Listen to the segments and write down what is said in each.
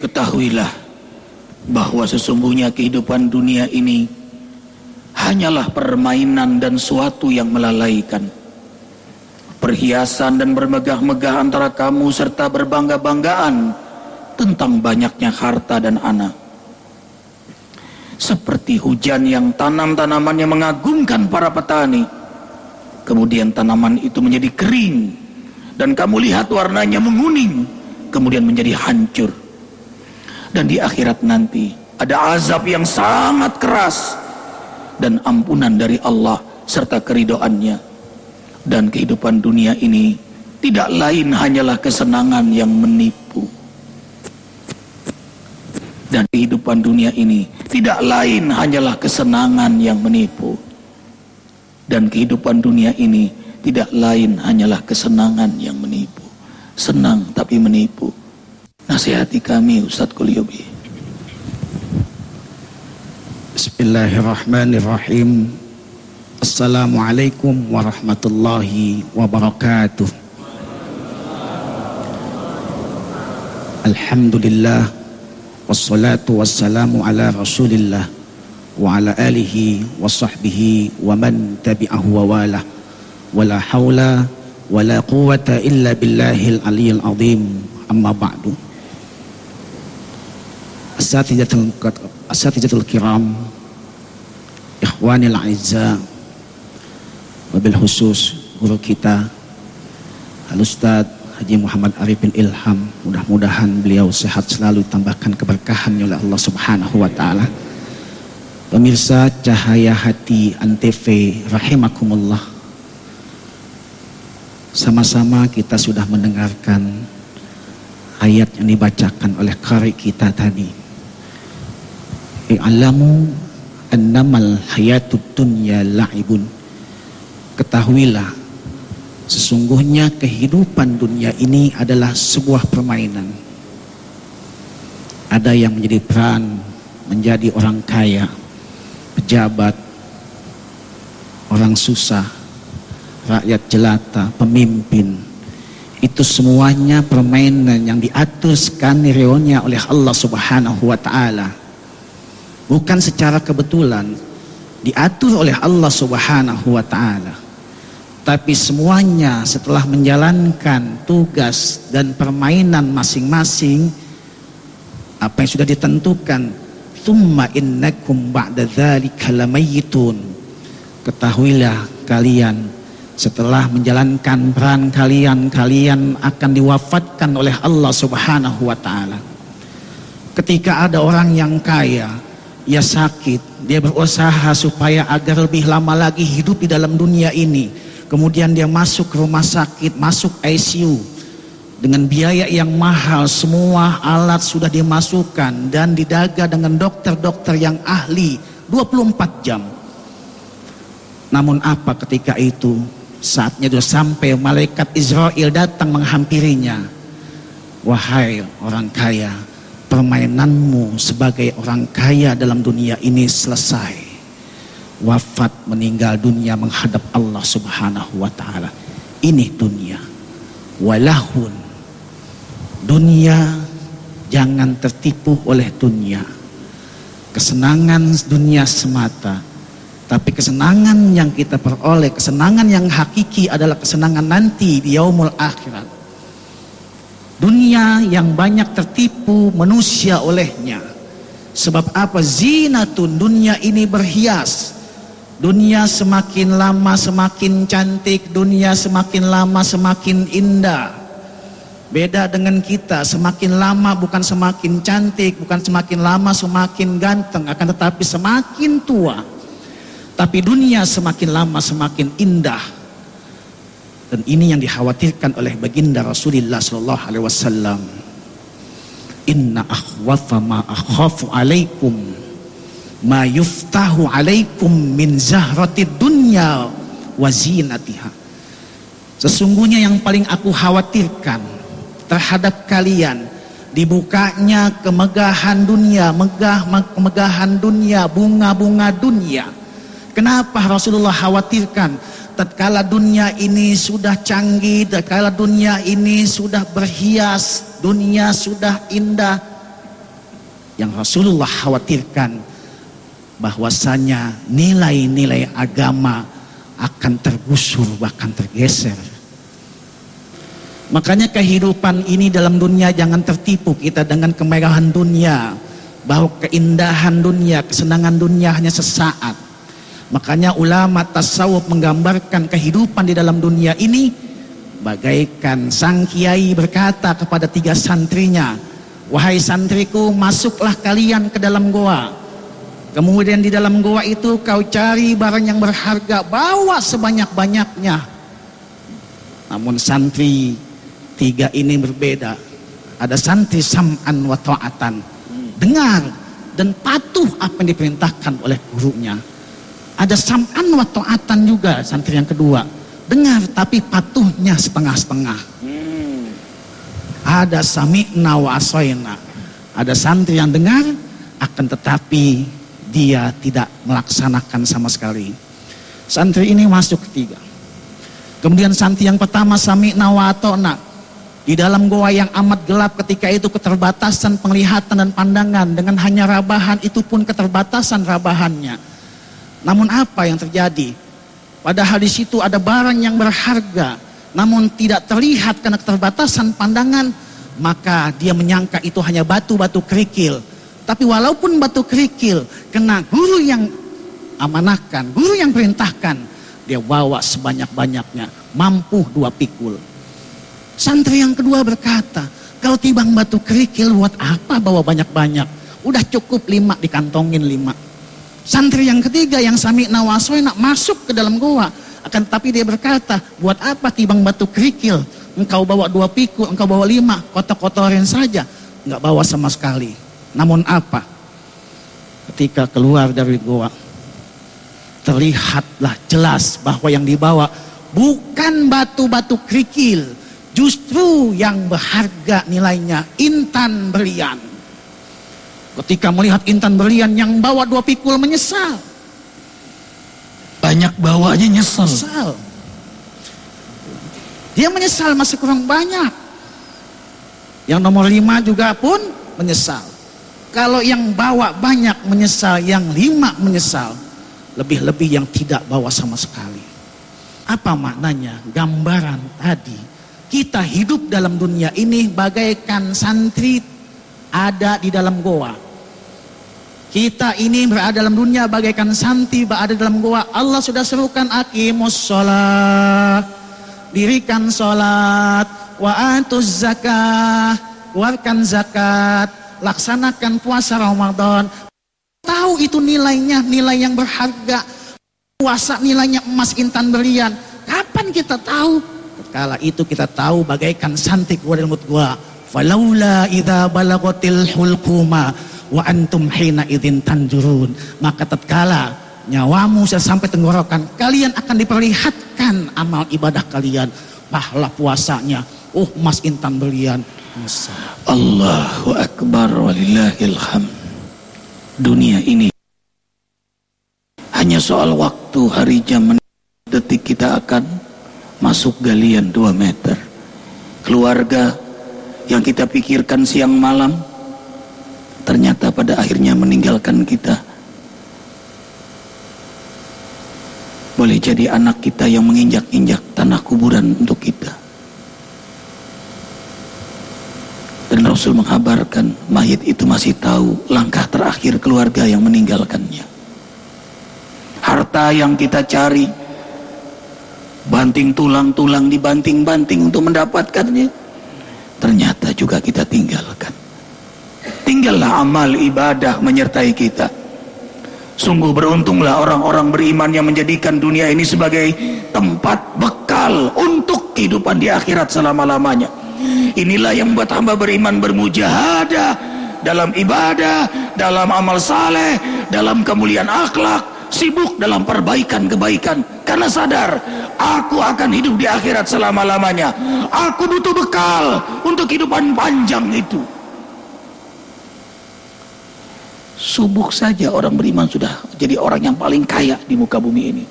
Ketahuilah bahwa sesungguhnya kehidupan dunia ini hanyalah permainan dan suatu yang melalaikan. Perhiasan dan bermegah-megah antara kamu serta berbangga-banggaan tentang banyaknya harta dan anak. Seperti hujan yang tanam-tanamannya mengagumkan para petani. Kemudian tanaman itu menjadi kering dan kamu lihat warnanya menguning, kemudian menjadi hancur dan di akhirat nanti ada azab yang sangat keras dan ampunan dari Allah serta keridoannya. Dan kehidupan dunia ini tidak lain hanyalah kesenangan yang menipu. Dan kehidupan dunia ini tidak lain hanyalah kesenangan yang menipu. Dan kehidupan dunia ini tidak lain hanyalah kesenangan yang menipu. Senang tapi menipu Nasihati kami Ustaz Kuliubi. Bismillahirrahmanirrahim. Assalamualaikum warahmatullahi wabarakatuh. Alhamdulillah wassalatu wassalamu ala Rasulillah wa ala alihi wa sahbihi wa man tabi'ahu wa wala. Wala hawla wala quwata illa billahil aliyyil azim. Amma ba'du. Asatijatul kiram Ikhwanil Aizza Wabil khusus guru kita Al-Ustaz Haji Muhammad Arifin Ilham Mudah-mudahan beliau sehat selalu Tambahkan keberkahan oleh Allah subhanahu wa ta'ala. Pemirsa Cahaya Hati Antv Rahimakumullah. Sama-sama kita sudah mendengarkan Ayat yang dibacakan oleh kari kita tadi i'lamu annamal hayatud dunya la'ibun. Ketahuilah sesungguhnya kehidupan dunia ini adalah sebuah permainan. Ada yang menjadi peran menjadi orang kaya pejabat orang susah rakyat jelata pemimpin. Itu semuanya permainan yang diatur skenario-nya oleh Allah Subhanahu wa taala bukan secara kebetulan diatur oleh Allah Subhanahu wa taala. Tapi semuanya setelah menjalankan tugas dan permainan masing-masing apa yang sudah ditentukan, "Tsumma innakum ba'da dzalika lamayitun." Ketahuilah kalian setelah menjalankan peran kalian, kalian akan diwafatkan oleh Allah Subhanahu wa taala. Ketika ada orang yang kaya, ia sakit, dia berusaha supaya agar lebih lama lagi hidup di dalam dunia ini. Kemudian dia masuk ke rumah sakit, masuk ICU dengan biaya yang mahal, semua alat sudah dimasukkan dan didaga dengan dokter-dokter yang ahli 24 jam. Namun apa ketika itu? Saatnya sudah sampai malaikat Israel datang menghampirinya. Wahai orang kaya, permainanmu sebagai orang kaya dalam dunia ini selesai. Wafat meninggal dunia menghadap Allah Subhanahu wa taala. Ini dunia. Walahun. Dunia jangan tertipu oleh dunia. Kesenangan dunia semata. Tapi kesenangan yang kita peroleh, kesenangan yang hakiki adalah kesenangan nanti di yaumul akhirat Dunia yang banyak tertipu manusia olehnya. Sebab apa? Zinatun dunia ini berhias. Dunia semakin lama semakin cantik, dunia semakin lama semakin indah. Beda dengan kita, semakin lama bukan semakin cantik, bukan semakin lama semakin ganteng, akan tetapi semakin tua. Tapi dunia semakin lama semakin indah, dan ini yang dikhawatirkan oleh baginda Rasulullah sallallahu alaihi wasallam. Inna akhwafa ma akhafu alaikum ma yuftahu alaikum min zahratid dunya wa zinatiha. Sesungguhnya yang paling aku khawatirkan terhadap kalian dibukanya kemegahan dunia, megah kemegahan dunia, bunga-bunga dunia. Kenapa Rasulullah khawatirkan? Tatkala dunia ini sudah canggih, tatkala dunia ini sudah berhias, dunia sudah indah, yang Rasulullah khawatirkan bahwasanya nilai-nilai agama akan tergusur bahkan tergeser. Makanya kehidupan ini dalam dunia jangan tertipu kita dengan kemegahan dunia, bahwa keindahan dunia, kesenangan dunia hanya sesaat. Makanya ulama tasawuf menggambarkan kehidupan di dalam dunia ini bagaikan sang kiai berkata kepada tiga santrinya, "Wahai santriku, masuklah kalian ke dalam goa." Kemudian di dalam goa itu kau cari barang yang berharga, bawa sebanyak-banyaknya. Namun santri tiga ini berbeda. Ada santri sam'an wa ta'atan. Dengar dan patuh apa yang diperintahkan oleh gurunya. Ada sam'an wa ta'atan juga santri yang kedua. Dengar tapi patuhnya setengah-setengah. Ada sami'na wa asoyna. Ada santri yang dengar akan tetapi dia tidak melaksanakan sama sekali. Santri ini masuk ketiga. Kemudian santri yang pertama sami nawatona. Di dalam goa yang amat gelap ketika itu keterbatasan penglihatan dan pandangan dengan hanya rabahan itu pun keterbatasan rabahannya. Namun apa yang terjadi? Padahal di situ ada barang yang berharga, namun tidak terlihat karena keterbatasan pandangan, maka dia menyangka itu hanya batu-batu kerikil tapi walaupun batu kerikil kena guru yang amanahkan, guru yang perintahkan, dia bawa sebanyak-banyaknya, mampu dua pikul. Santri yang kedua berkata, kalau tibang batu kerikil buat apa bawa banyak-banyak? Udah cukup lima dikantongin lima. Santri yang ketiga yang sami nawasoi nak masuk ke dalam goa. Akan tapi dia berkata, buat apa tibang batu kerikil? Engkau bawa dua pikul, engkau bawa lima, kotor-kotorin saja. Enggak bawa sama sekali. Namun apa? Ketika keluar dari goa, terlihatlah jelas bahwa yang dibawa bukan batu-batu kerikil, justru yang berharga nilainya intan berlian. Ketika melihat intan berlian yang bawa dua pikul menyesal. Banyak bawanya nyesal. Menyesal. Dia menyesal masih kurang banyak. Yang nomor lima juga pun menyesal. Kalau yang bawa banyak menyesal, yang lima menyesal. Lebih-lebih yang tidak bawa sama sekali. Apa maknanya? Gambaran tadi. Kita hidup dalam dunia ini bagaikan santri ada di dalam goa. Kita ini berada dalam dunia bagaikan santri berada dalam goa. Allah sudah serukan akimus sholat. Dirikan sholat. Wa atuz zakah. Keluarkan zakat laksanakan puasa Ramadan. Tahu itu nilainya, nilai yang berharga. Puasa nilainya emas intan berlian. Kapan kita tahu? Kala itu kita tahu bagaikan santik wadil mutgwa. Falaula idha balagotil hulkuma wa antum hina idin tanjurun. Maka tatkala nyawamu sampai tenggorokan, kalian akan diperlihatkan amal ibadah kalian. Pahala puasanya, oh emas intan berlian, Allahu Akbar walillahil ham. Dunia ini hanya soal waktu, hari, jam, detik kita akan masuk galian 2 meter. Keluarga yang kita pikirkan siang malam ternyata pada akhirnya meninggalkan kita. Boleh jadi anak kita yang menginjak-injak tanah kuburan untuk kita. Dan Rasul menghabarkan mayit itu masih tahu langkah terakhir keluarga yang meninggalkannya. Harta yang kita cari, banting tulang-tulang dibanting-banting untuk mendapatkannya, ternyata juga kita tinggalkan. Tinggallah amal ibadah menyertai kita. Sungguh beruntunglah orang-orang beriman yang menjadikan dunia ini sebagai tempat bekal untuk kehidupan di akhirat selama-lamanya. Inilah yang membuat hamba beriman bermujahadah dalam ibadah, dalam amal saleh, dalam kemuliaan akhlak, sibuk dalam perbaikan kebaikan karena sadar aku akan hidup di akhirat selama-lamanya. Aku butuh bekal untuk kehidupan panjang itu. Subuh saja orang beriman sudah jadi orang yang paling kaya di muka bumi ini.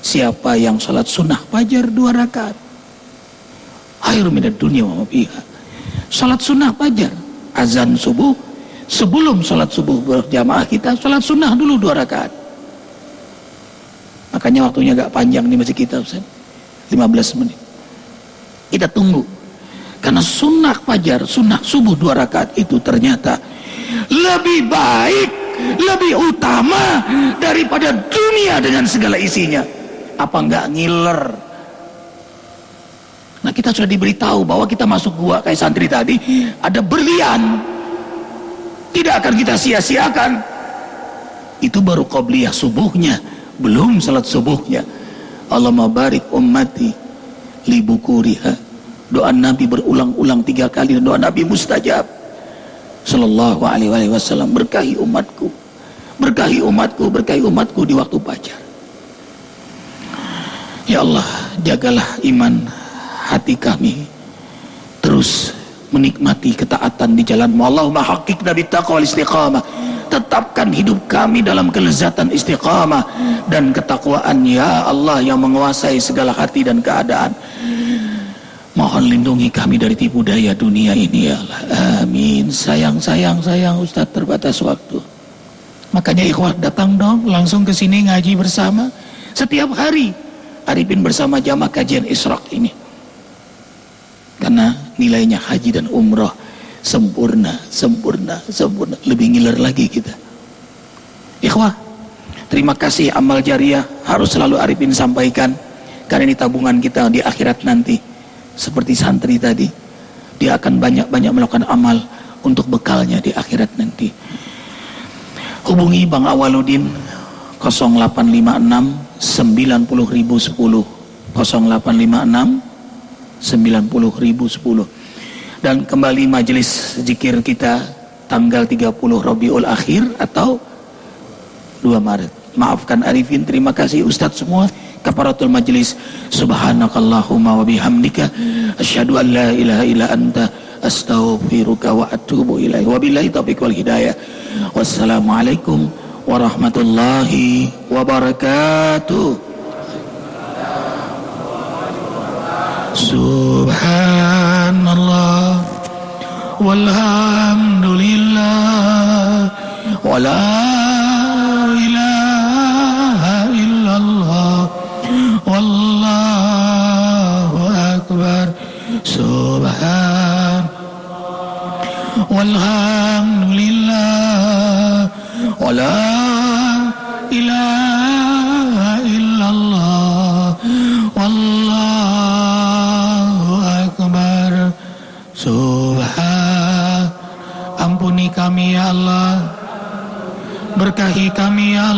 Siapa yang sholat sunnah fajar dua rakaat khairu minad dunia wa fiha. Salat sunnah fajar, azan subuh, sebelum sholat subuh berjamaah kita sholat sunnah dulu dua rakaat makanya waktunya agak panjang di masjid kita Ustaz. 15 menit. Kita tunggu. Karena sunnah fajar sunnah subuh dua rakaat itu ternyata lebih baik lebih utama daripada dunia dengan segala isinya. Apa enggak ngiler? Nah kita sudah diberitahu bahwa kita masuk gua kayak santri tadi ada berlian. Tidak akan kita sia-siakan. Itu baru qobliyah subuhnya belum salat subuhnya. Allah barik ummati li bukuriha. Doa Nabi berulang-ulang tiga kali. Dan doa Nabi mustajab. Sallallahu alaihi wasallam berkahi umatku. Berkahi umatku berkahi umatku di waktu pacar ya Allah jagalah iman hati kami. Terus menikmati ketaatan di jalanmu. Allahumma haqiqna bitaqwa istiqamah tetapkan hidup kami dalam kelezatan istiqamah dan ketakwaan ya Allah yang menguasai segala hati dan keadaan. Mohon lindungi kami dari tipu daya dunia ini ya Allah. Amin. Sayang sayang sayang Ustaz terbatas waktu. Makanya ikhwah datang dong langsung ke sini ngaji bersama. Setiap hari Arifin bersama jamaah kajian Israk ini. Karena nilainya haji dan umroh sempurna, sempurna, sempurna. Lebih ngiler lagi kita. Ikhwah, terima kasih amal jariah harus selalu Arifin sampaikan. Karena ini tabungan kita di akhirat nanti. Seperti santri tadi. Dia akan banyak-banyak melakukan amal untuk bekalnya di akhirat nanti. Hubungi Bang Awaludin 0856 90010 0856 90.010 dan kembali majelis zikir kita tanggal 30 Rabiul Akhir atau 2 Maret. Maafkan Arifin, terima kasih Ustadz semua. Kaparatul Majelis, Subhanakallahumma wa bihamdika, asyhadu an la ilaha illa anta, astaghfiruka wa atubu ilaihi. Wabillahi taufiq wal hidayah. Wassalamualaikum warahmatullahi wabarakatuh. Subhan والحمد لله ولا إله إلا الله. والله أكبر. سبحان. والحمد لله ولا Ampuni kami ya